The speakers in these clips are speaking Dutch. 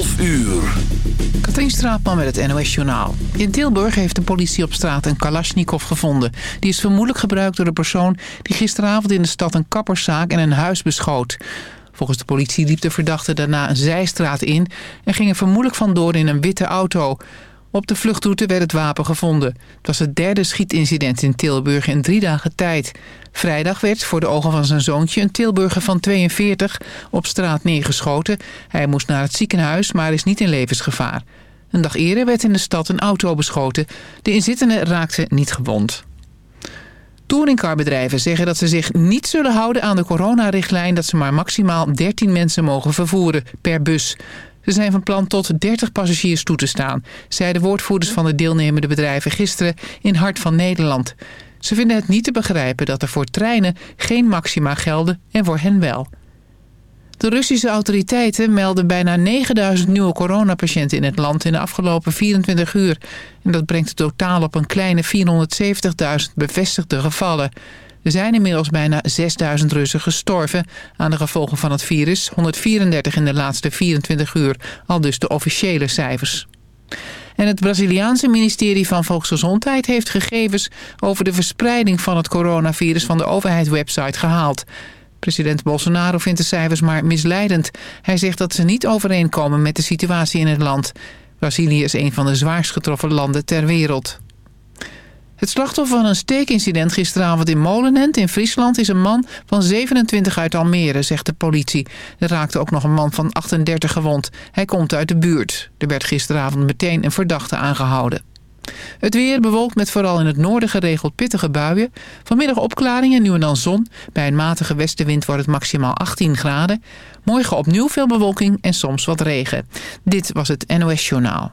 12 uur. Katrien Straatman met het NOS Journaal. In Tilburg heeft de politie op straat een Kalashnikov gevonden. Die is vermoedelijk gebruikt door de persoon die gisteravond in de stad een kapperszaak en een huis beschoot. Volgens de politie liep de verdachte daarna een zijstraat in... en ging er vermoedelijk vandoor in een witte auto. Op de vluchtroute werd het wapen gevonden. Het was het derde schietincident in Tilburg in drie dagen tijd. Vrijdag werd voor de ogen van zijn zoontje een Tilburger van 42 op straat neergeschoten. Hij moest naar het ziekenhuis, maar is niet in levensgevaar. Een dag eerder werd in de stad een auto beschoten. De inzittenden raakten niet gewond. Touringcarbedrijven zeggen dat ze zich niet zullen houden aan de coronarichtlijn... dat ze maar maximaal 13 mensen mogen vervoeren per bus. Ze zijn van plan tot 30 passagiers toe te staan... zeiden woordvoerders van de deelnemende bedrijven gisteren in Hart van Nederland. Ze vinden het niet te begrijpen dat er voor treinen geen maxima gelden en voor hen wel. De Russische autoriteiten melden bijna 9000 nieuwe coronapatiënten in het land in de afgelopen 24 uur. En dat brengt het totaal op een kleine 470.000 bevestigde gevallen. Er zijn inmiddels bijna 6000 Russen gestorven aan de gevolgen van het virus. 134 in de laatste 24 uur, al dus de officiële cijfers. En het Braziliaanse ministerie van Volksgezondheid heeft gegevens over de verspreiding van het coronavirus van de overheidswebsite gehaald. President Bolsonaro vindt de cijfers maar misleidend. Hij zegt dat ze niet overeenkomen met de situatie in het land. Brazilië is een van de zwaarst getroffen landen ter wereld. Het slachtoffer van een steekincident gisteravond in Molenend in Friesland is een man van 27 uit Almere, zegt de politie. Er raakte ook nog een man van 38 gewond. Hij komt uit de buurt. Er werd gisteravond meteen een verdachte aangehouden. Het weer bewolkt met vooral in het noorden geregeld pittige buien. Vanmiddag opklaringen, nu en dan zon. Bij een matige westenwind wordt het maximaal 18 graden. Morgen opnieuw veel bewolking en soms wat regen. Dit was het NOS Journaal.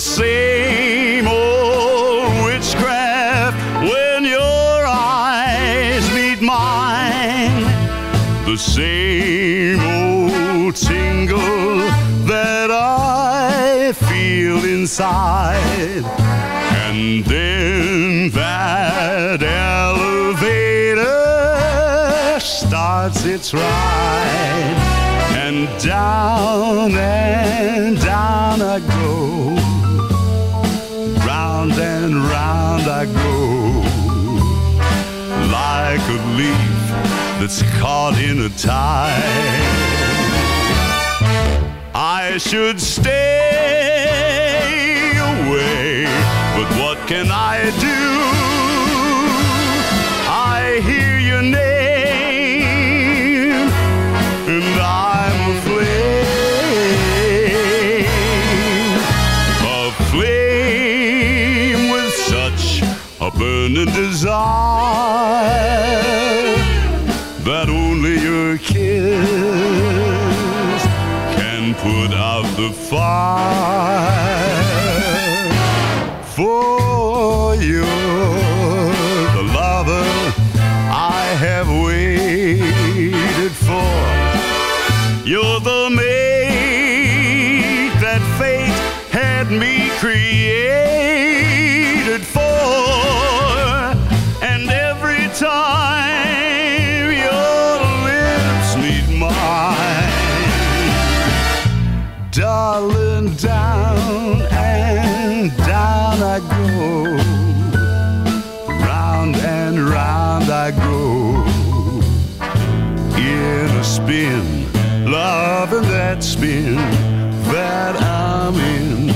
Same old witchcraft when your eyes meet mine. The same old tingle that I feel inside. And then that elevator starts its ride. And down and down I round I go. Like a leaf that's caught in a tide. I should stay away, but what can I do? A desire that only your kiss can put out the fire. For you're loving that spin that I'm in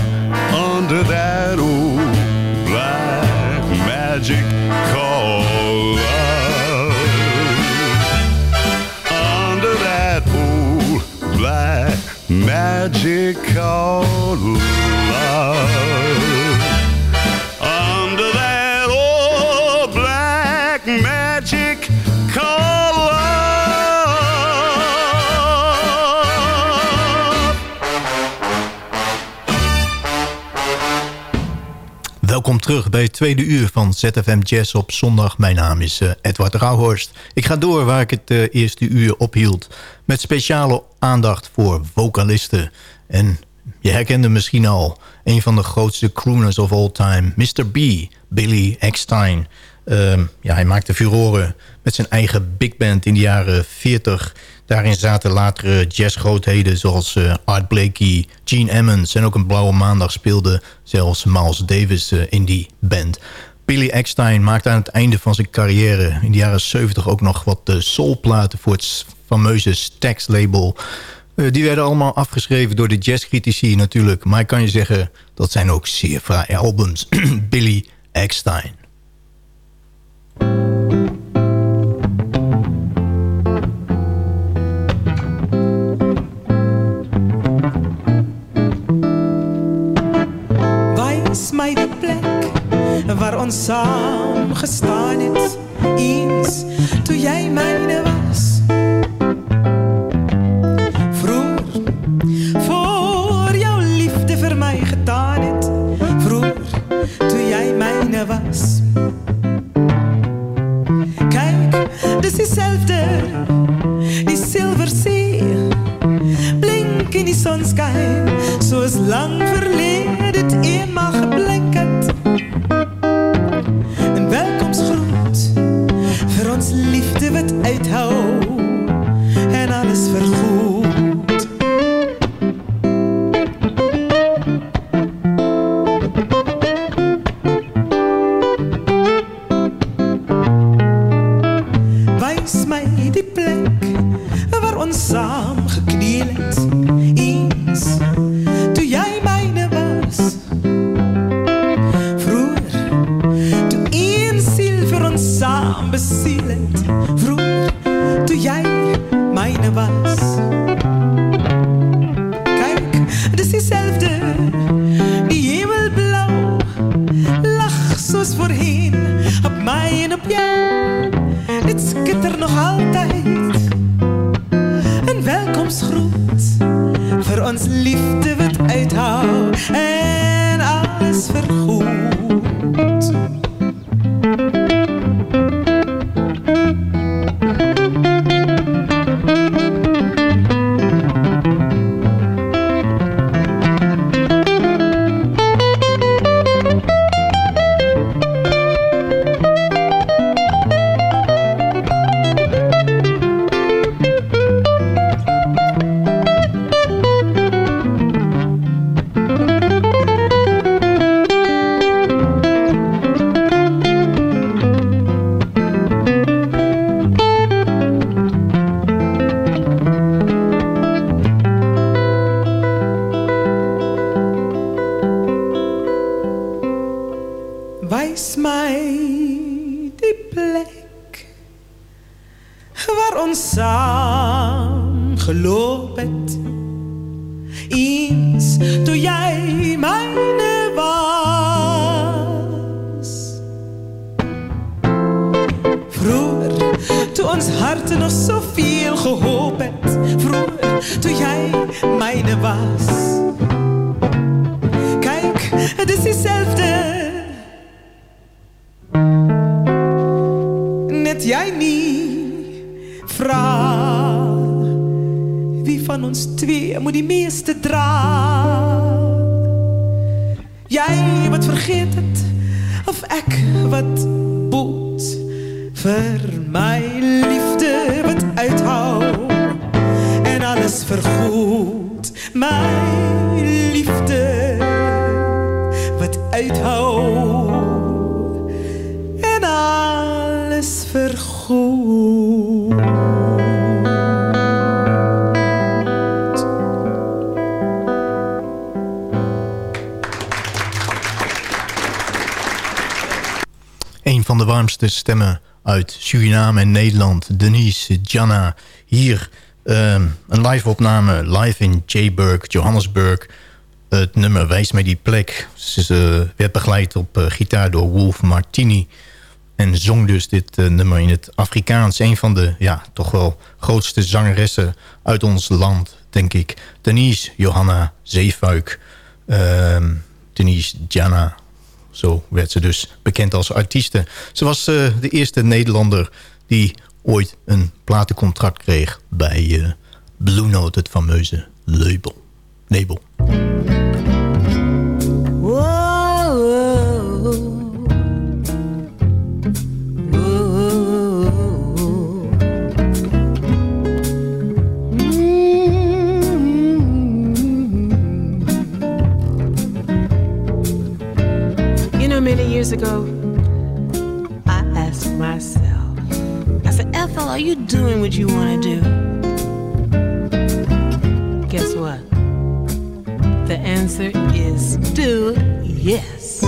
under that old black magic called love. Under that old black magic called love. Welkom terug bij het tweede uur van ZFM Jazz op zondag. Mijn naam is eh, Edward Rauhorst. Ik ga door waar ik het eh, eerste uur ophield. Met speciale aandacht voor vocalisten. En je herkende misschien al een van de grootste crooners of all time. Mr. B, Billy Eckstein. Ehm, ja, hij maakte furoren met zijn eigen big band in de jaren 40. Daarin zaten latere jazzgrootheden zoals eh, Art Blakey, Gene Emmons... en ook een Blauwe Maandag speelde zelfs Miles Davis eh, in die band. Billy Eckstein maakte aan het einde van zijn carrière... in de jaren 70 ook nog wat uh, soulplaten voor het fameuze Stax label... Eh, die werden allemaal afgeschreven door de jazzcritici natuurlijk. Maar ik kan je zeggen, dat zijn ook zeer fraaie albums. Billy Eckstein. Waar ons saam gestaan het. Eens toe jy myne was. Vroeër voor jou liefde vir my gedaan het. Vroeër toe jy myne was. Kyk dis dieselfde. Die silver see. Blink in die sonskyn soos lang verlede liefde wat uithou en alles vergoed my en op jou dit skitter nog altyd en welkomsgroet vir ons liefde wat uithou. En alles vergoed vergoed my liefde wat uithou en alles vergoed. Een van de warmste stemmen uit Suriname en Nederland. Denise Janna. Hier ehm, een live opname. Live in Jayburg, Johannesburg. Het nummer wijst mij die plek. Ze werd begeleid op eh, gitaar door Wolf Martini. En zong dus dit eh, nummer in het Afrikaans. Een van de ja, toch wel grootste zangeressen uit ons land, denk ik. Denise Johanna Zeefuik. Ehm, Denise Janna. Zo werd ze dus bekend als artieste. Ze was eh, de eerste Nederlander die ooit een platencontract kreeg... bij eh, Blue Note, het fameuze label. label. Ago, are you doing what you want to do? Guess what? The answer is do yes.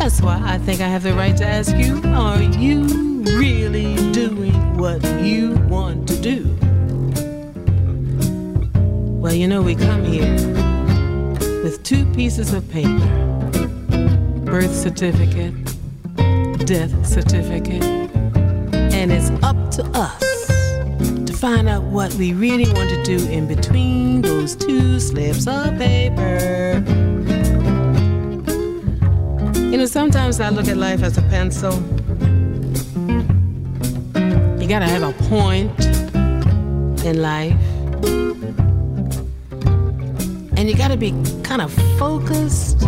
That's why I think I have the right to ask you, are you really doing what you want to do? Well, you know, we come here with two pieces of paper birth certificate, death certificate, and it's up to us to find out what we really want to do in between those two slips of paper. You know, sometimes I look at life as a pencil. You gotta have a point in life. And you gotta be kind of focused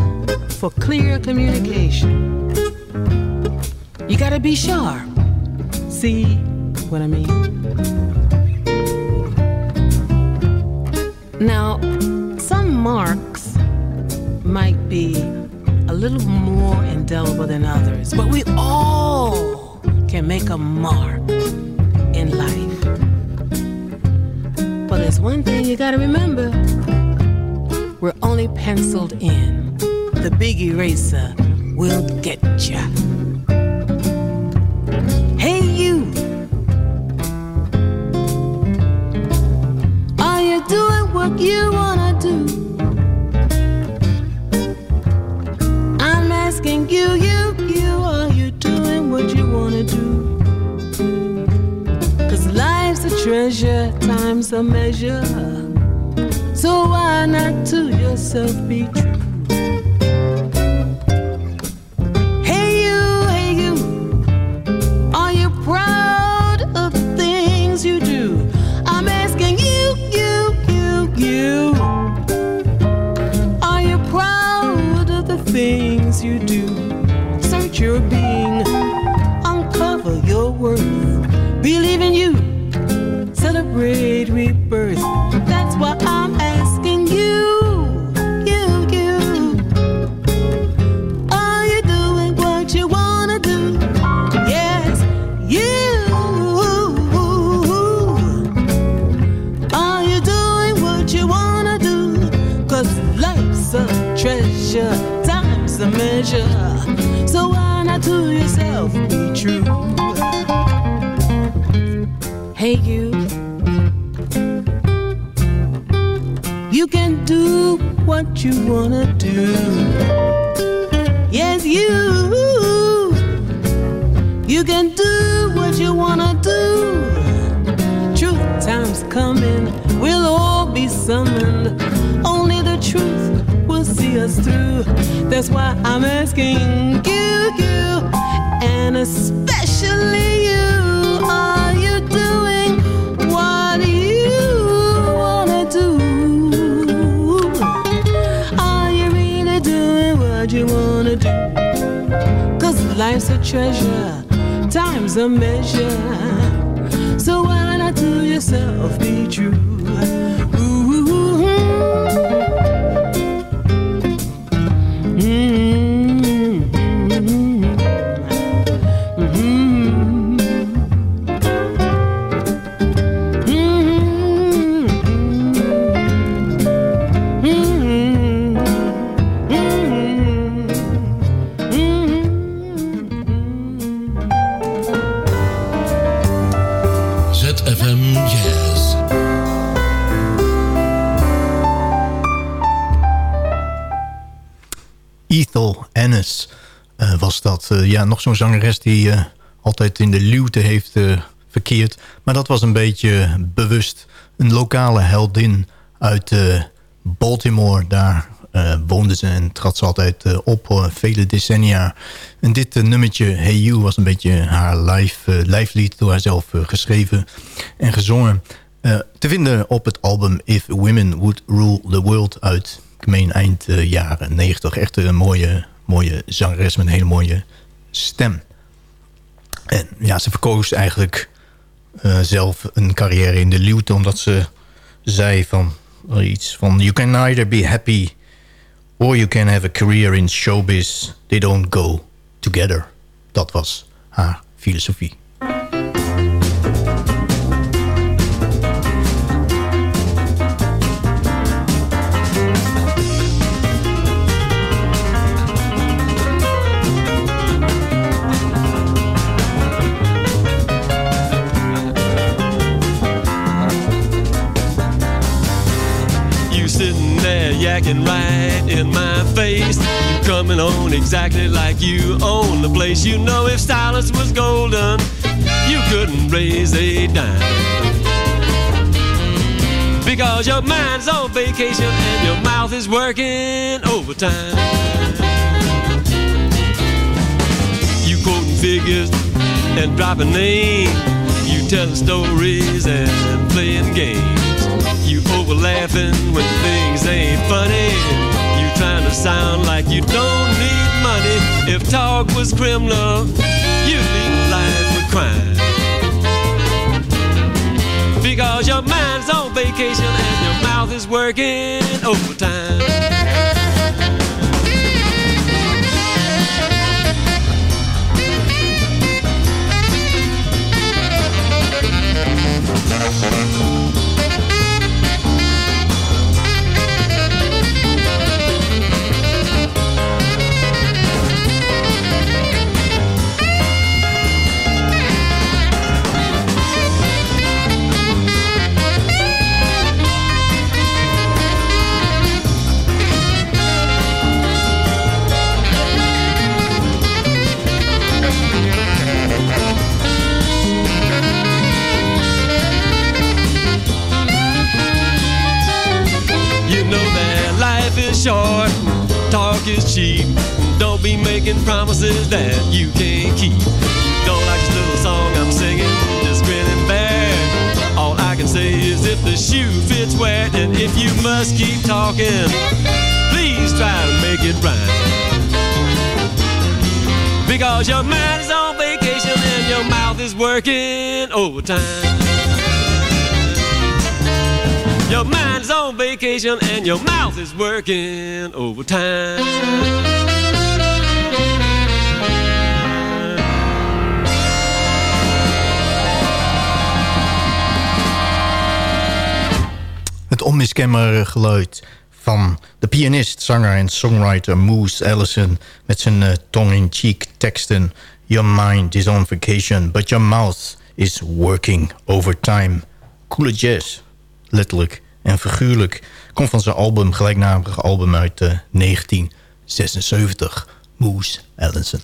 for clear communication. You gotta be sharp. See what I mean? Now, some marks might be a little more indelible than others, but we all can make a mark in life. But there's one thing you gotta remember we're only penciled in the big eraser will get ya. You wanna do? I'm asking you, you, you. Are you doing what you wanna do? Cause life's a treasure, time's a measure. So why not to yourself be true? Zo'n zangeres die eh, altijd in de luwte heeft eh, verkeerd. Maar dat was een beetje bewust. Een lokale heldin uit eh, Baltimore. Daar woonde ze en trad ze altijd op vele decennia. En dit nummertje Hey You was een beetje haar eh, live lied door haarzelf geschreven en gezongen. Te vinden op het album If Women Would Rule the World uit, ik meen eind jaren 90. Echt een mooie, mooie zangeres met een hele mooie stem. En ja, ze verkoos eigenlijk eh, zelf een carrière in de luwte... omdat ze zei van eh, iets van... You can neither be happy or you can have a career in showbiz. They don't go together. Dat was haar filosofie. Right in my face. You coming on exactly like you own the place. You know if silence was golden, you couldn't raise a dime. Because your mind's on vacation and your mouth is working overtime. You quoting figures and dropping names. You telling stories and playing games. Laughing when things ain't funny. You trying to sound like you don't need money. If talk was criminal, you'd leave life with crime. Because your mind's on vacation and your mouth is working overtime. Is cheap. Don't be making promises that you can't keep. Don't like this little song I'm singing, just grin and bear. All I can say is if the shoe fits wet, and if you must keep talking, please try to make it right. Because your mind is on vacation and your mouth is working overtime. Your mind's on vacation and your mouth is working overtime. Het onmiskenbare geluid van de pianist, zanger en songwriter Moose Allison... met zijn eh, tongue-in-cheek teksten. Your mind is on vacation, but your mouth is working overtime. Coole jazz, letterlijk en figuurlijk. Komt van zijn album, gelijknamige album uit eh, 1976, Moose Ellison.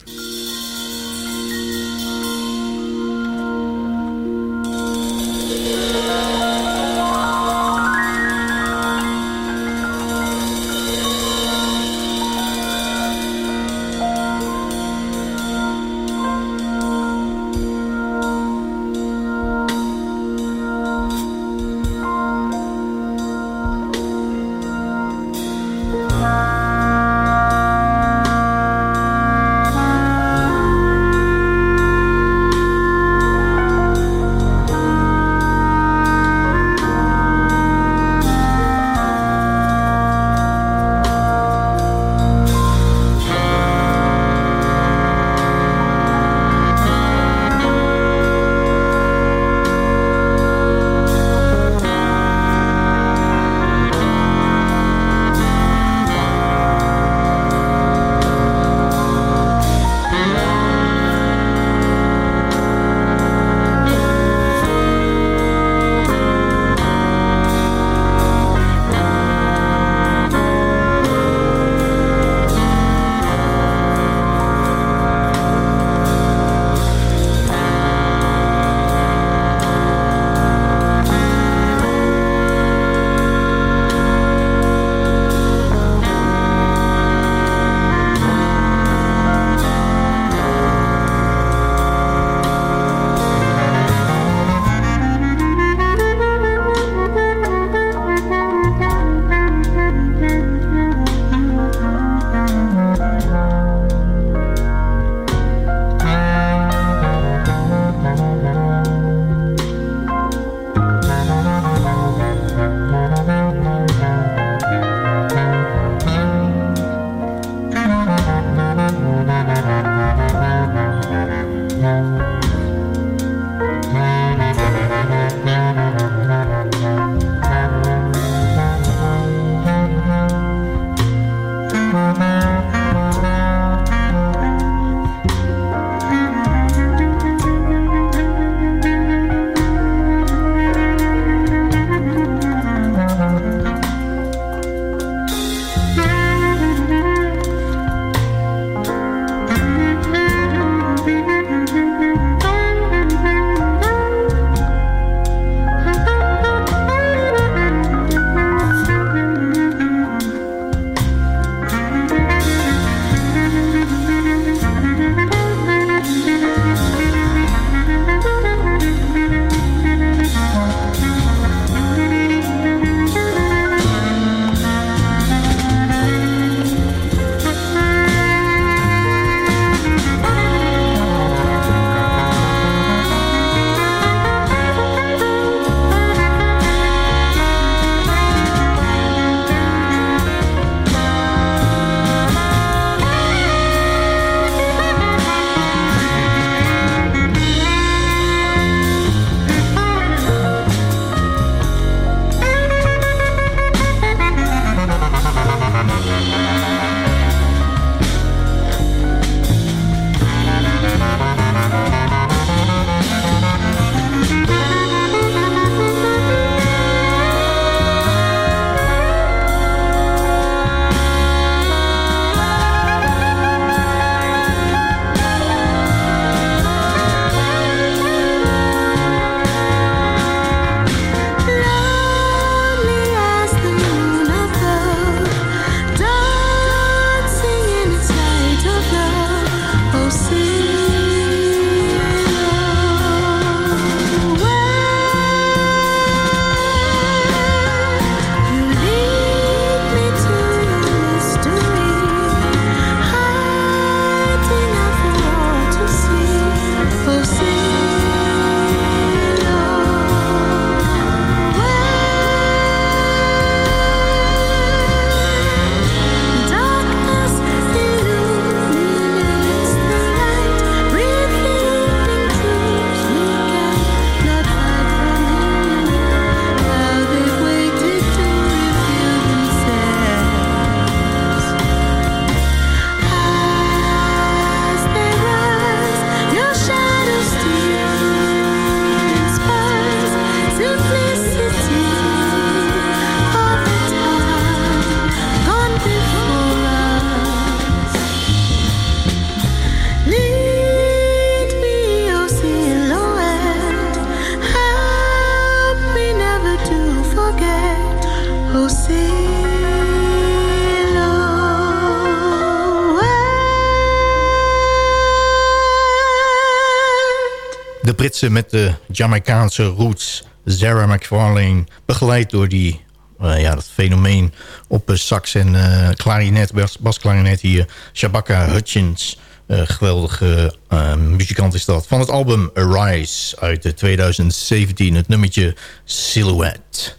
Britse met de Jamaicaanse roots. Sarah McFarlane, begeleid door die, eh, ja, dat fenomeen op uh, sax en uh, klarinet, bas, basklarinet hier. Shabaka Hutchins, geweldige muzikant is dat. Van het album Arise uit 2017, het nummertje Silhouette.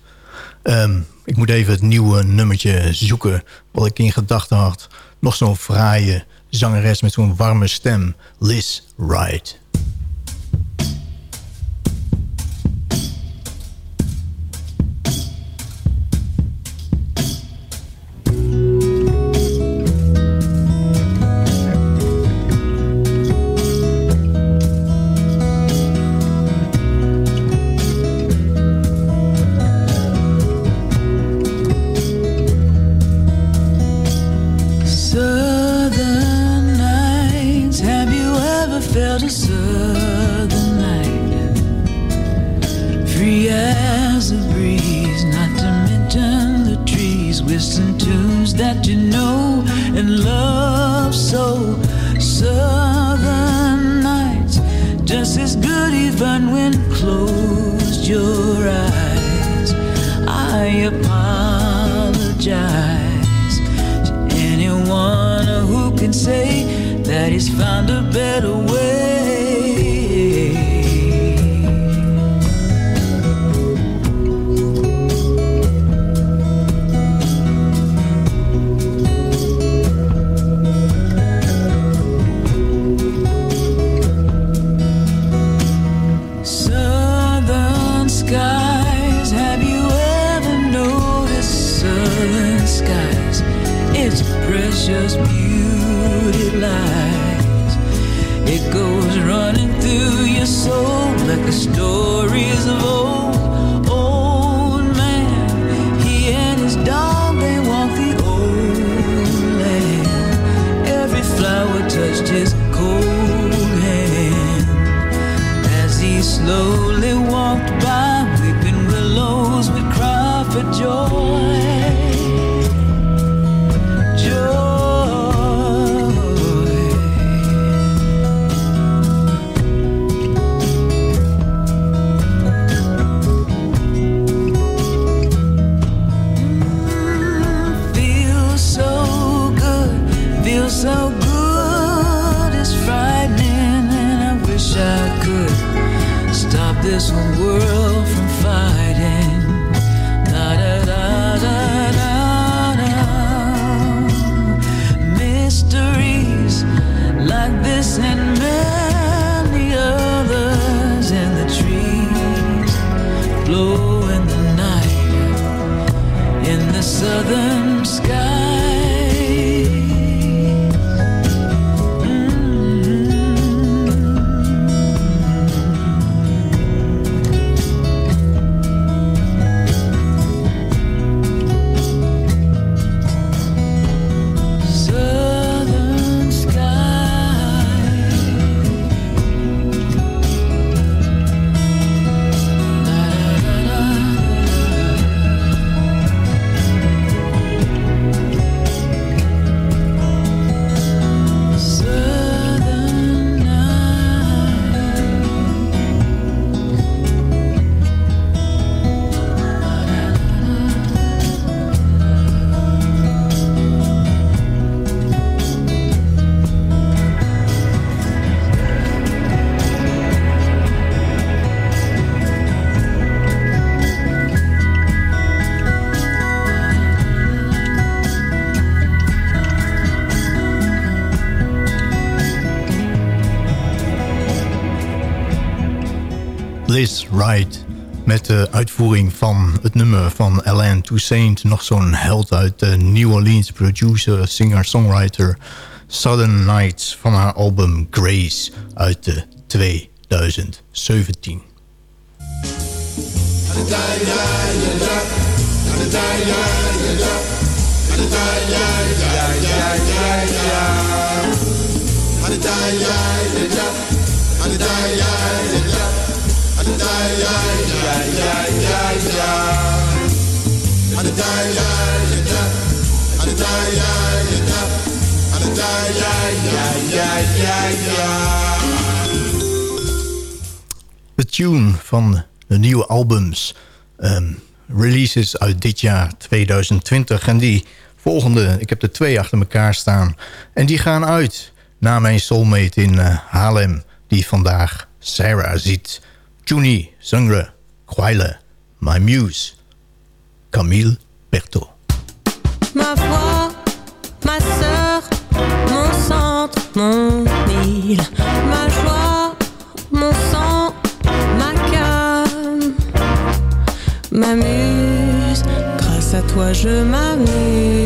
Um, ik moet even het nieuwe nummertje zoeken wat ik in gedachten had. Nog zo'n fraaie zangeres met zo'n warme stem. Liz Wright. Slowly walked by. Weeping willows would cry for joy. This Ride. Met de uitvoering van het nummer van Alain Toussaint. Nog zo'n held uit New Orleans. Producer, singer, songwriter. Southern Nights van haar album Grace uit de 2017. De tune van de nieuwe albums. Um, releases uit dit jaar 2020. En die volgende, ik heb er twee achter elkaar staan. En die gaan uit naar mijn soulmate in eh, Haarlem. Die vandaag Sarah ziet. Juni, Sangre, Kwaile, My Muse. Camille Berthaud. ma voix, ma sœur, mon centre, mon île, ma joie, mon sang, ma calme, ma muse, grâce à toi je m'amuse.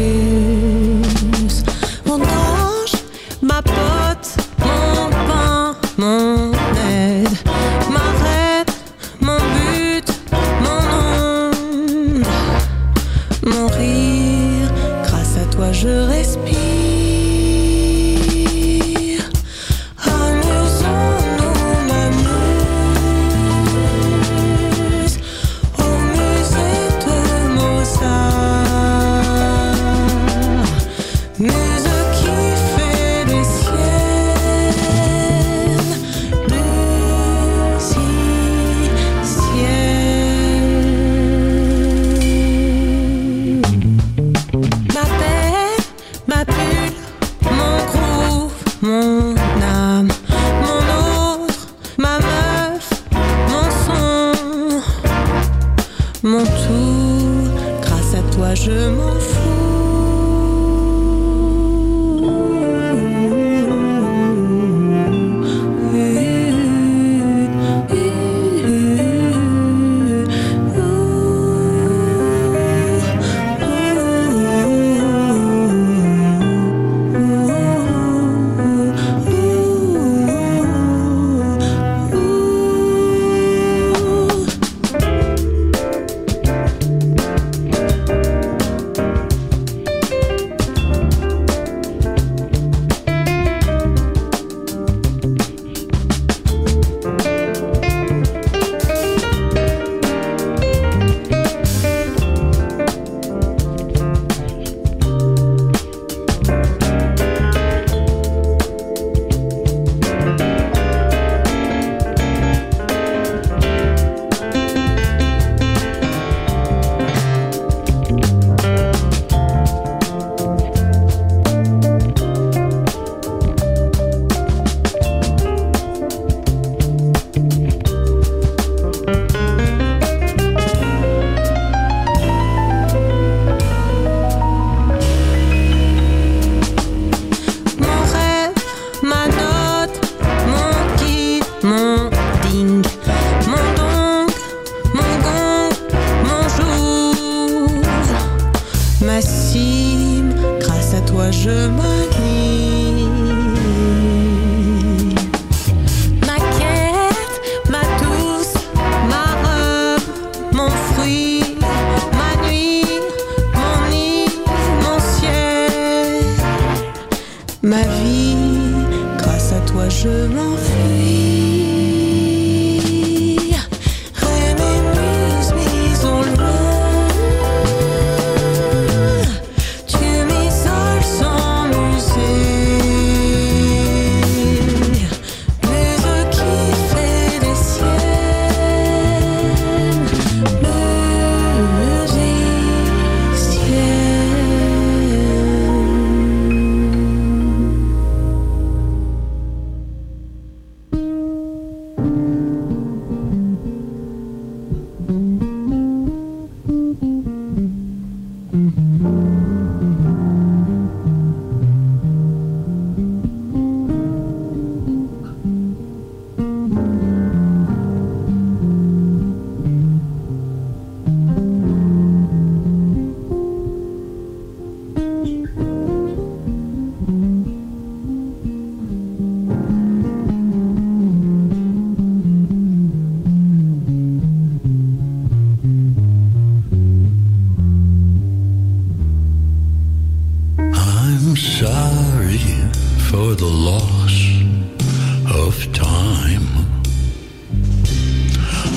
Time.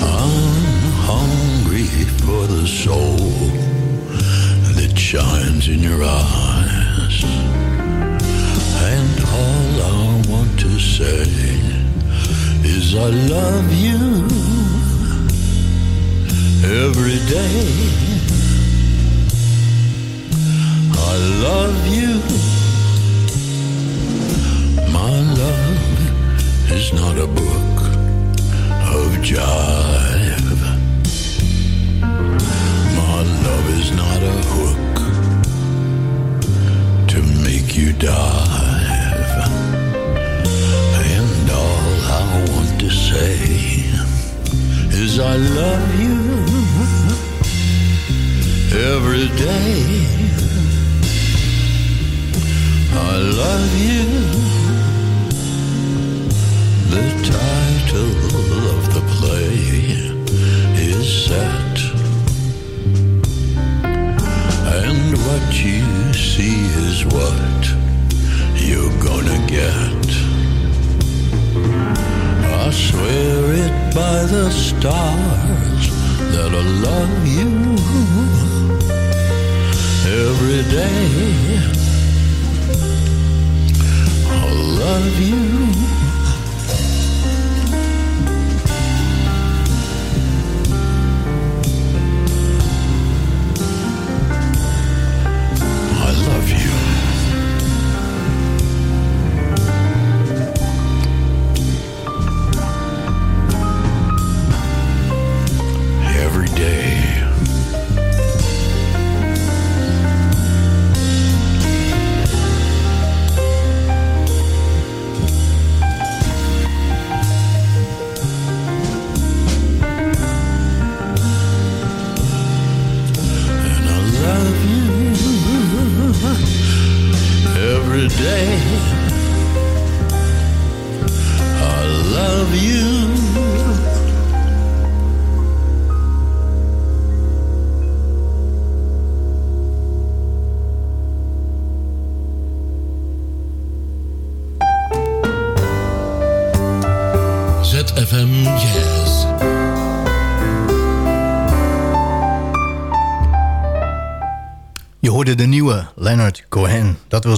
I'm hungry for the soul that shines in your eyes. And all I want to say is I love you every day. I love you. Is not a book of jive. My love is not a hook to make you dive. And all I want to say is I love you every day. I love you. The title of the play is set. And what you see is what you're gonna get. I swear it by the stars that I love you every day. I love you.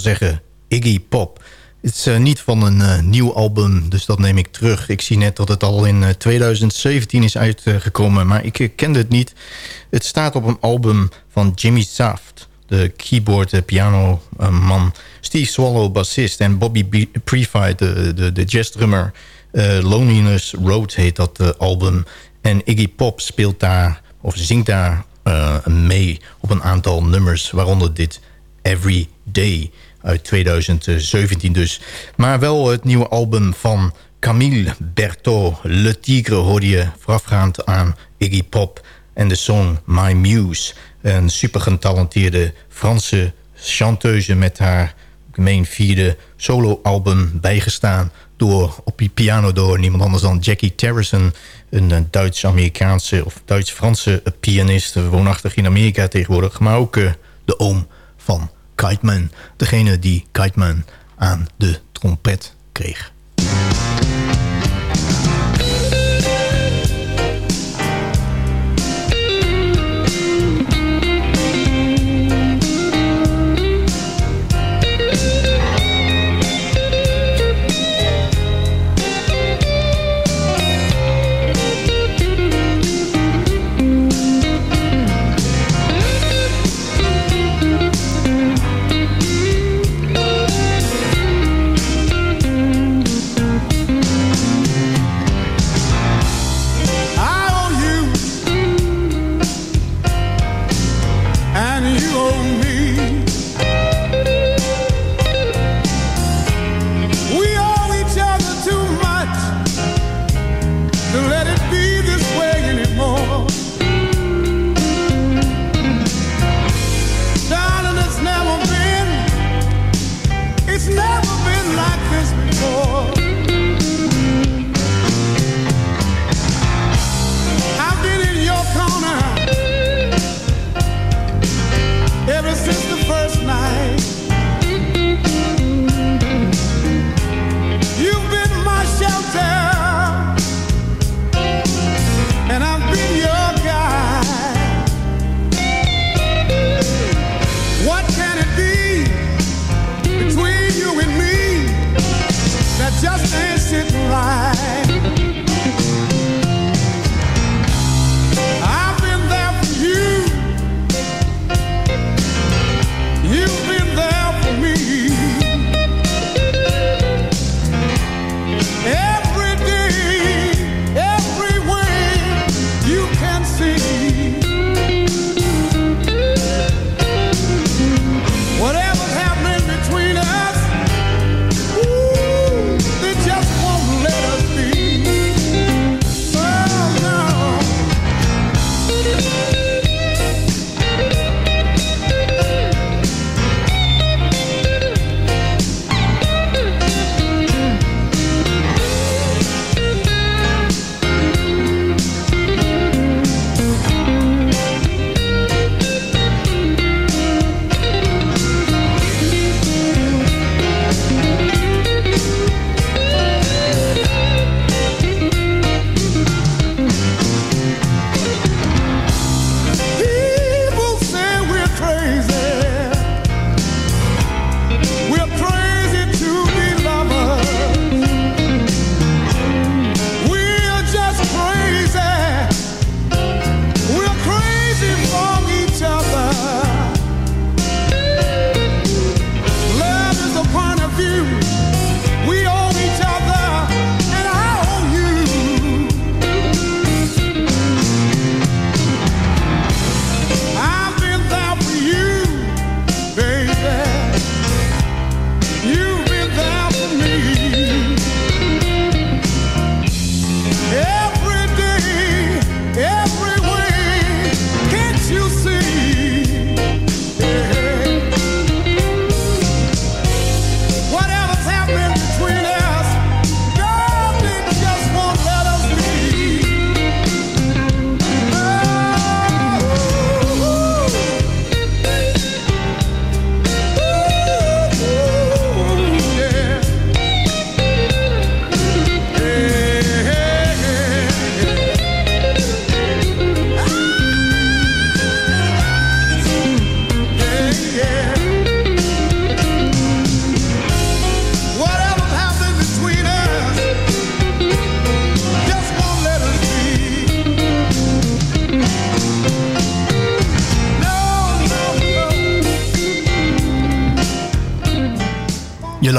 Zeggen Iggy Pop. Het is eh, niet van een eh, nieuw album, dus dat neem ik terug. Ik zie net dat het al in eh, 2017 is uitgekomen, maar ik eh, kende het niet. Het staat op een album van Jimmy Saft, de keyboard, eh, piano eh, man. Steve Swallow, bassist en Bobby Prefite, de, de, de jazzdrummer. Eh, Loneliness Road heet dat eh, album. En Iggy Pop speelt daar, of zingt daar eh, mee op een aantal nummers, waaronder dit Every Day uit 2017 dus. Maar wel het nieuwe album van Camille Berthaud, Le Tigre, hoorde je voorafgaand aan Iggy Pop en de song My Muse. Een super getalenteerde Franse chanteuse met haar ik meen vierde soloalbum bijgestaan door, op die piano door niemand anders dan Jackie Terrison, een eh, Duits-Amerikaanse of Duits-Franse pianist, woonachtig in Amerika tegenwoordig, maar ook eh, de oom van Kiteman, degene die Kiteman aan de trompet kreeg.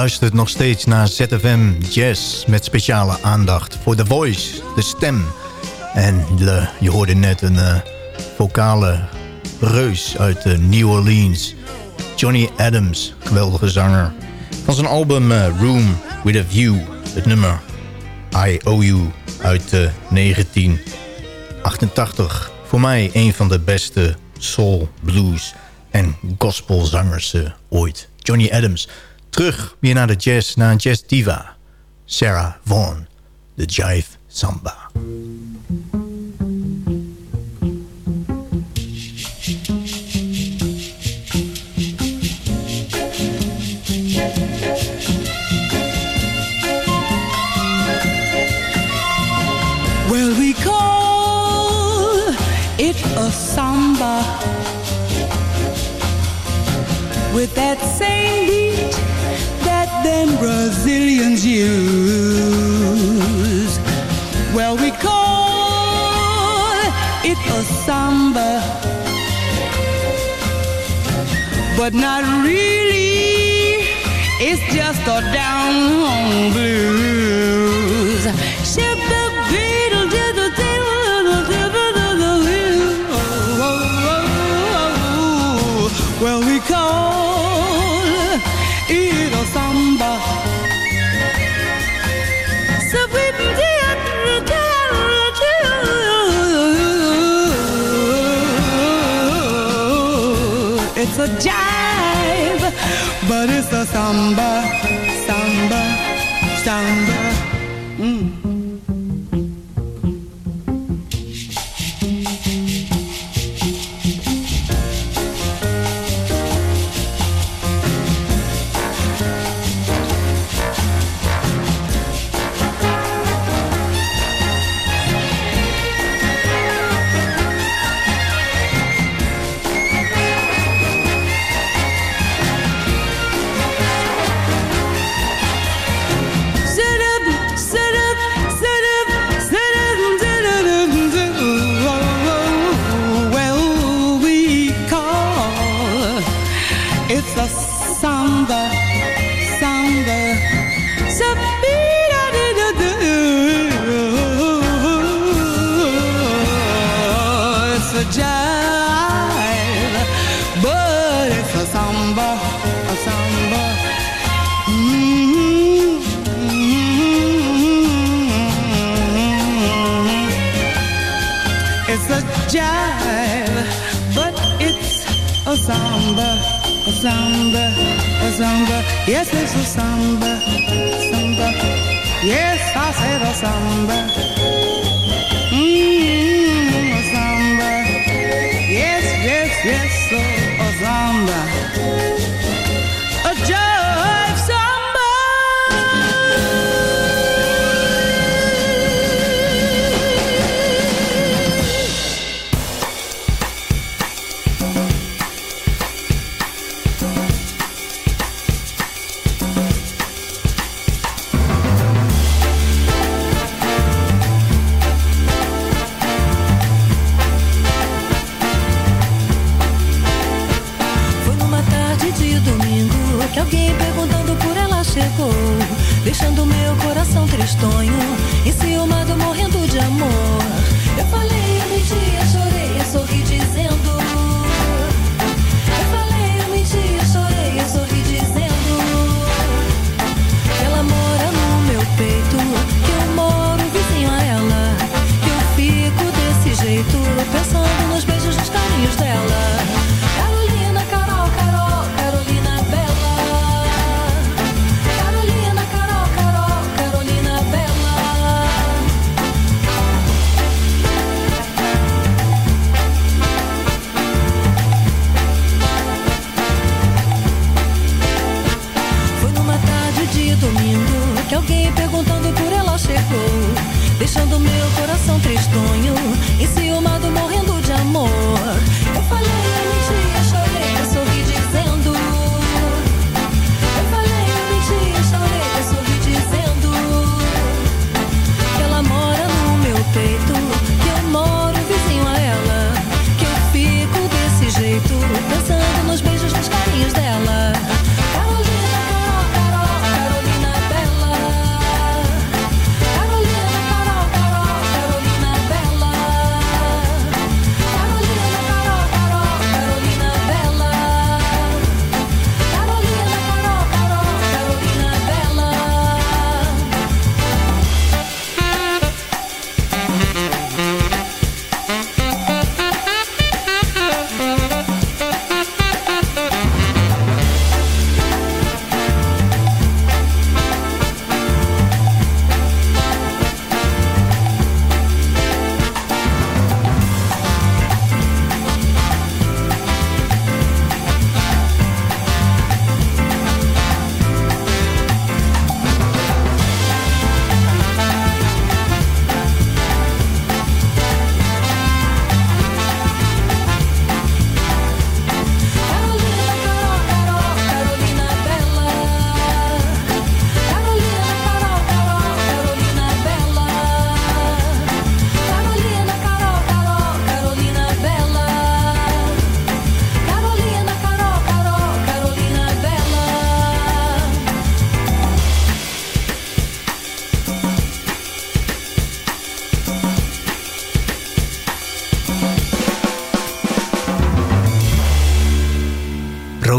Luistert nog steeds naar ZFM Jazz met speciale aandacht voor de voice, de stem. En je hoorde net een uh, vocale reus uit uh, New Orleans. Johnny Adams, geweldige zanger. Van zijn album uh, Room With A View, het nummer I Owe You uit 1988. Voor mij een van de beste soul, blues en gospelzangers ooit. Johnny Adams. Terug weer naar de jazz, naar een jazz diva. Sarah Vaughan, de Jive Samba. Well, we call it a samba with that same beat them Brazilians use. Well, we call it a samba, but not really. It's just a down home blues. Ship the beetle diddle diddle diddle. Well, we call it a samba. So we It's a jive, but it's a samba, samba, samba. Yes, a samba, samba.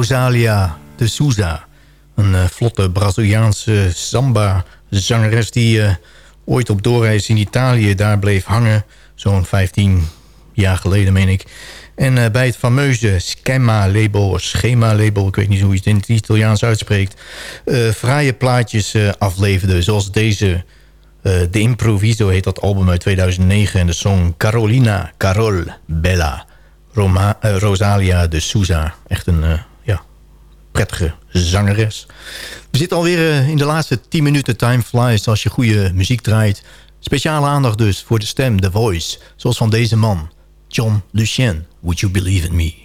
Rosalia de Souza. Een eh, vlotte Braziliaanse samba-zangeres die eh, ooit op doorreis in Italië daar bleef hangen. Zo'n 15 jaar geleden, meen ik. En eh, bij het fameuze Schema-label, Schema-label... ik weet niet hoe je het in het Italiaans uitspreekt... fraaie plaatjes afleverde, zoals deze... de Improviso heet dat album uit 2009... en de song Carolina, Carol, Bella... Rosalia de Souza. Echt een prettige zangeres. We zitten alweer eh, in de laatste 10 minuten time flies... als je goede muziek draait. Speciale aandacht dus voor de stem, de voice. Zoals van deze man, John Lucien. Would you believe in me?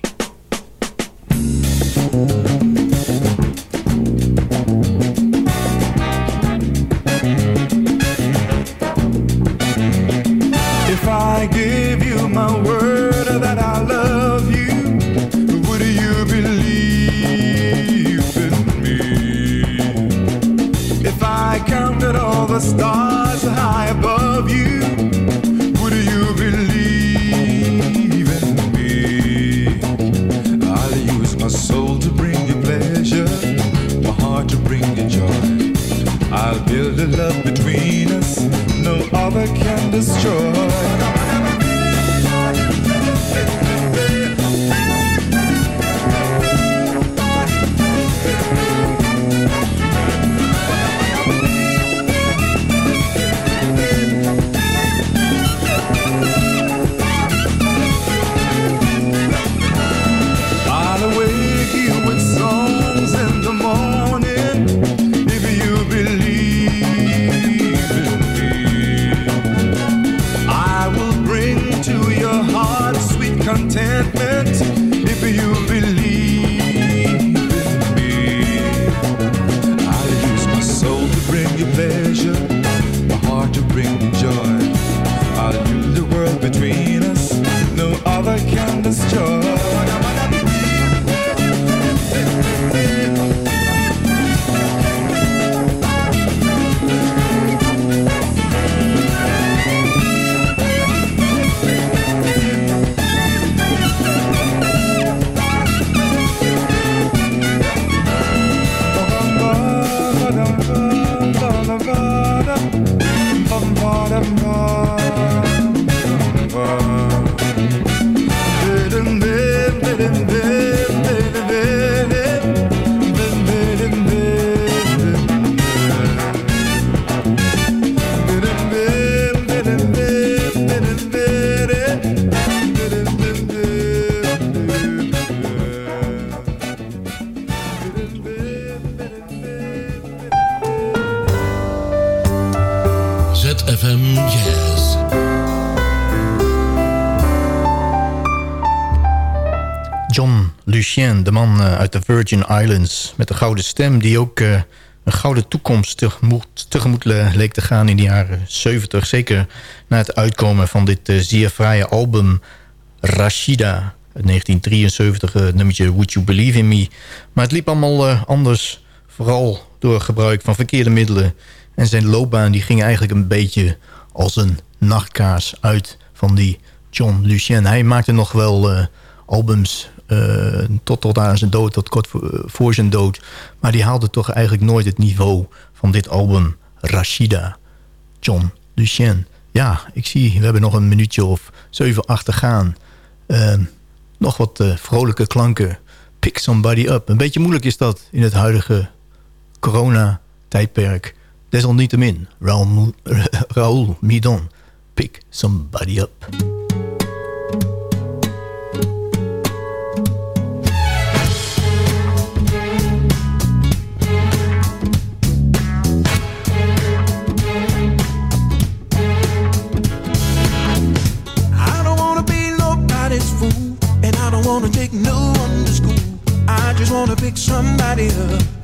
Eh, uit de Virgin Islands... met een gouden stem die ook eh, een gouden toekomst tegemoet, tegemoet le- leek te gaan in de jaren 70. Zeker na het uitkomen van dit eh, zeer fraaie album Rashida... uit 1973, het nummertje Would You Believe In Me. Maar het liep allemaal anders, vooral door gebruik van verkeerde middelen. En zijn loopbaan die ging eigenlijk een beetje als een nachtkaars uit van die John Lucien. Hij maakte nog wel albums tot, tot aan zijn dood, tot kort voor, voor zijn dood. Maar die haalde toch eigenlijk nooit het niveau van dit album Rashida. John Lucien. Ja, ik zie, we hebben nog een minuutje of zeven, acht te gaan. Eh, nog wat eh, vrolijke klanken. Pick somebody up. Een beetje moeilijk is dat in het huidige corona-tijdperk. Desalniettemin, Raoul, Raoul Midon. Pick somebody up. Pick somebody up.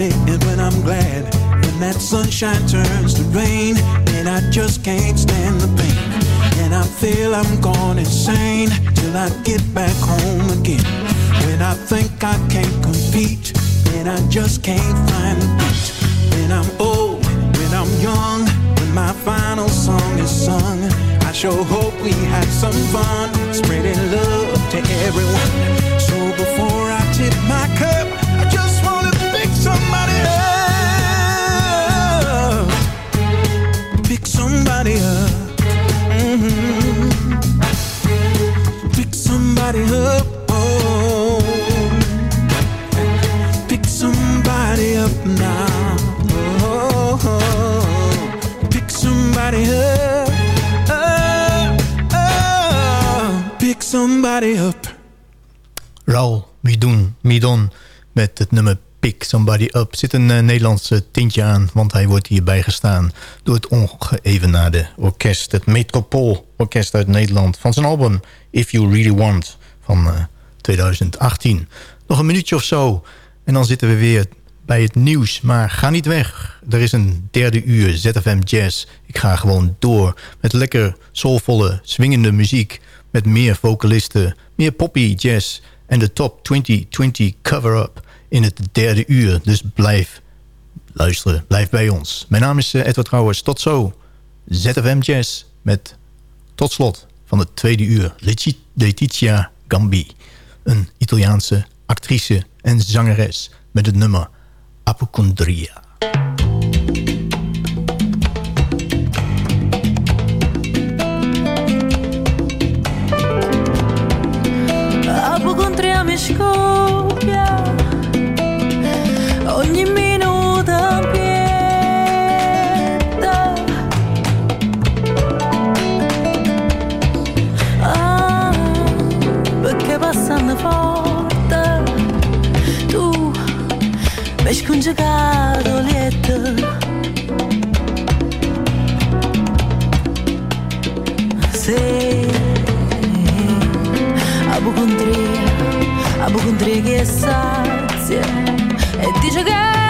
I'm and when I'm glad. When that sunshine turns to rain, and I just can't stand the pain. And I feel I'm gone insane till I get back home again. When I think I can't compete, and I just can't find the beat. When I'm old, when I'm young, when my final song is sung, I sure hope we had some fun spreading love to everyone. So before I tip my cup, met het nummer Pick Somebody Up. Zit een uh, Nederlandse tintje aan, want hij wordt hier bijgestaan... door het ongeëvenaarde orkest, het Metropool Orkest uit Nederland... van zijn album If You Really Want van uh, 2018. Nog een minuutje of zo en dan zitten we weer bij het nieuws. Maar ga niet weg. Er is een derde uur ZFM Jazz. Ik ga gewoon door met lekker soulvolle, swingende muziek... met meer vocalisten, meer poppy jazz... en de top 2020 cover-up in het derde uur. Dus blijf luisteren, blijf bij ons. Mijn naam is eh, Edward Trouwers. Tot zo. ZFM Jazz met tot slot van het tweede uur Leti- Letitia Gambi. Een Italiaanse actrice en zangeres met het nummer Apocondria. Scoppia ogni minuto ampietta ah, perché passando forte tu mi scongiugato lieta se apocondria intrighi e sazie e dice che